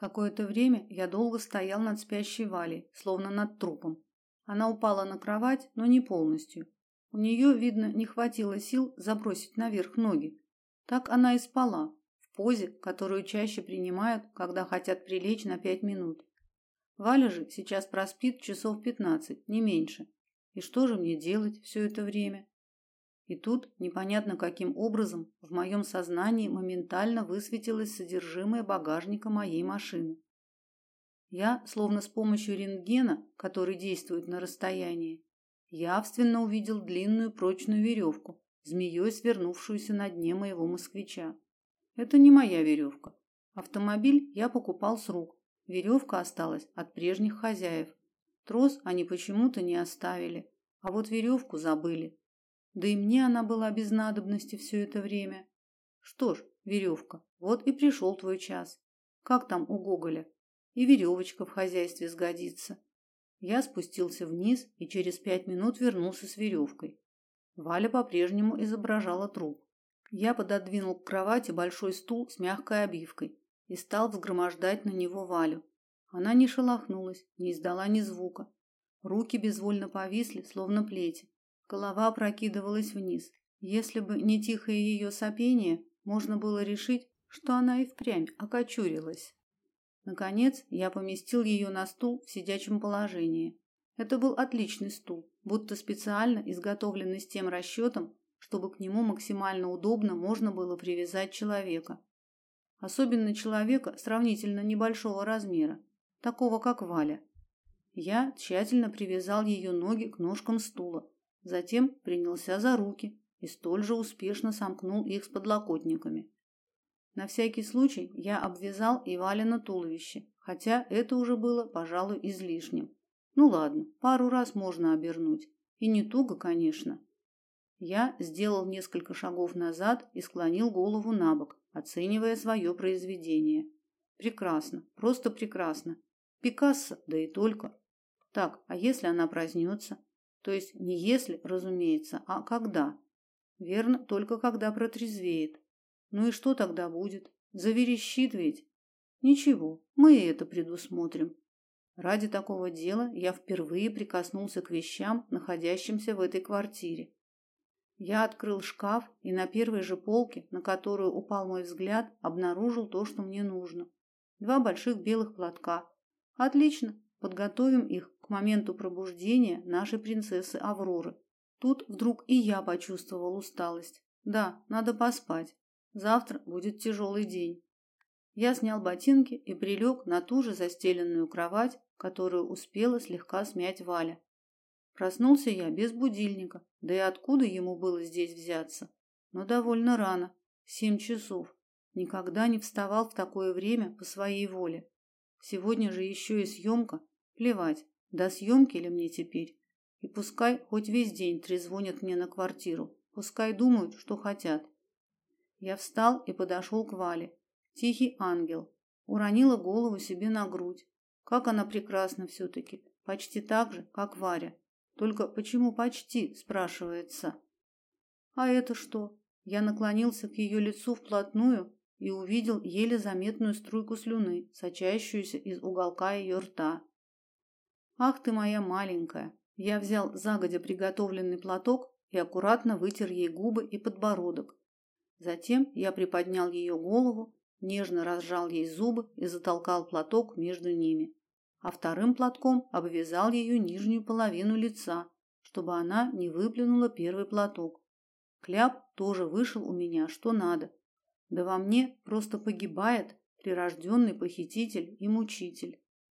Какое-то время я долго стоял над спящей Валей, словно над трупом. Она упала на кровать, но не полностью. У нее, видно, не хватило сил забросить наверх ноги. Так она и спала, в позе, которую чаще принимают, когда хотят прилечь на пять минут. Валя же сейчас проспит часов пятнадцать, не меньше. И что же мне делать все это время? И тут, непонятно каким образом, в моем сознании моментально высветилось содержимое багажника моей машины. Я, словно с помощью рентгена, который действует на расстоянии, явственно увидел длинную прочную веревку, змеей свернувшуюся на дне моего москвича. Это не моя веревка. Автомобиль я покупал с рук. Веревка осталась от прежних хозяев. Трос они почему-то не оставили, а вот веревку забыли. Да и мне она была без надобности все это время. Что ж, веревка, вот и пришел твой час. Как там у Гоголя? И веревочка в хозяйстве сгодится. Я спустился вниз и через пять минут вернулся с веревкой. Валя по-прежнему изображала труп. Я пододвинул к кровати большой стул с мягкой обивкой и стал взгромождать на него Валю. Она не шелохнулась, не издала ни звука. Руки безвольно повисли, словно плети. Голова прокидывалась вниз. Если бы не тихое ее сопение, можно было решить, что она и впрямь окочурилась. Наконец, я поместил ее на стул в сидячем положении. Это был отличный стул, будто специально изготовленный с тем расчетом, чтобы к нему максимально удобно можно было привязать человека. Особенно человека сравнительно небольшого размера, такого как Валя. Я тщательно привязал ее ноги к ножкам стула, Затем принялся за руки и столь же успешно сомкнул их с подлокотниками. На всякий случай я обвязал и Валина туловище, хотя это уже было, пожалуй, излишним. Ну ладно, пару раз можно обернуть. И не туго, конечно. Я сделал несколько шагов назад и склонил голову на бок, оценивая свое произведение. Прекрасно, просто прекрасно. Пикассо, да и только. Так, а если она проснется? То есть не если, разумеется, а когда. Верно, только когда протрезвеет. Ну и что тогда будет? Заверещит ведь. Ничего, мы и это предусмотрим. Ради такого дела я впервые прикоснулся к вещам, находящимся в этой квартире. Я открыл шкаф и на первой же полке, на которую упал мой взгляд, обнаружил то, что мне нужно. Два больших белых платка. Отлично, подготовим их моменту пробуждения нашей принцессы Авроры. Тут вдруг и я почувствовал усталость. Да, надо поспать. Завтра будет тяжелый день. Я снял ботинки и прилег на ту же застеленную кровать, которую успела слегка смять Валя. Проснулся я без будильника, да и откуда ему было здесь взяться? Но довольно рано, семь часов. Никогда не вставал в такое время по своей воле. Сегодня же еще и съемка. Плевать, до съемки ли мне теперь? И пускай хоть весь день трезвонят мне на квартиру, пускай думают, что хотят. Я встал и подошел к Вале. Тихий ангел. Уронила голову себе на грудь. Как она прекрасна все-таки. Почти так же, как Варя. Только почему почти, спрашивается. А это что? Я наклонился к ее лицу вплотную и увидел еле заметную струйку слюны, сочащуюся из уголка ее рта. Ах ты моя маленькая. Я взял загодя приготовленный платок и аккуратно вытер ей губы и подбородок. Затем я приподнял ее голову, нежно разжал ей зубы и затолкал платок между ними, а вторым платком обвязал ее нижнюю половину лица, чтобы она не выплюнула первый платок. Кляп тоже вышел у меня, что надо. Да во мне просто погибает прирожденный похититель и мучитель.